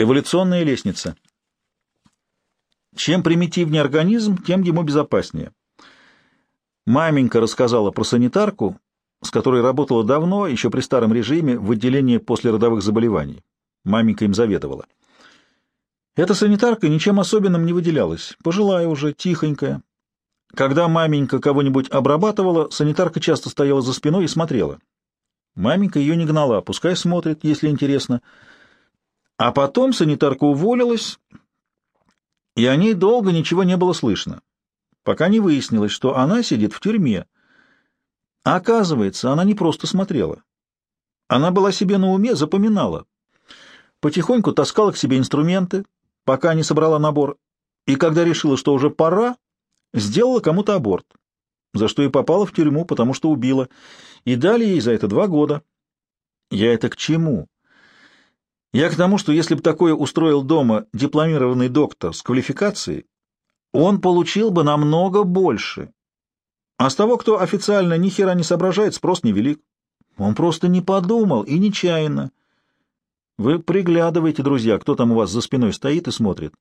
Эволюционная лестница. Чем примитивнее организм, тем ему безопаснее. Маменька рассказала про санитарку, с которой работала давно, еще при старом режиме, в отделении послеродовых заболеваний. Маменька им заведовала. Эта санитарка ничем особенным не выделялась, пожилая уже, тихонькая. Когда маменька кого-нибудь обрабатывала, санитарка часто стояла за спиной и смотрела. Маменька ее не гнала, пускай смотрит, если интересно — а потом санитарка уволилась, и о ней долго ничего не было слышно, пока не выяснилось, что она сидит в тюрьме. А оказывается, она не просто смотрела. Она была себе на уме, запоминала. Потихоньку таскала к себе инструменты, пока не собрала набор, и когда решила, что уже пора, сделала кому-то аборт, за что и попала в тюрьму, потому что убила, и дали ей за это два года. Я это к чему? Я к тому, что если бы такое устроил дома дипломированный доктор с квалификацией, он получил бы намного больше. А с того, кто официально ни хера не соображает, спрос невелик. Он просто не подумал и нечаянно. Вы приглядывайте, друзья, кто там у вас за спиной стоит и смотрит.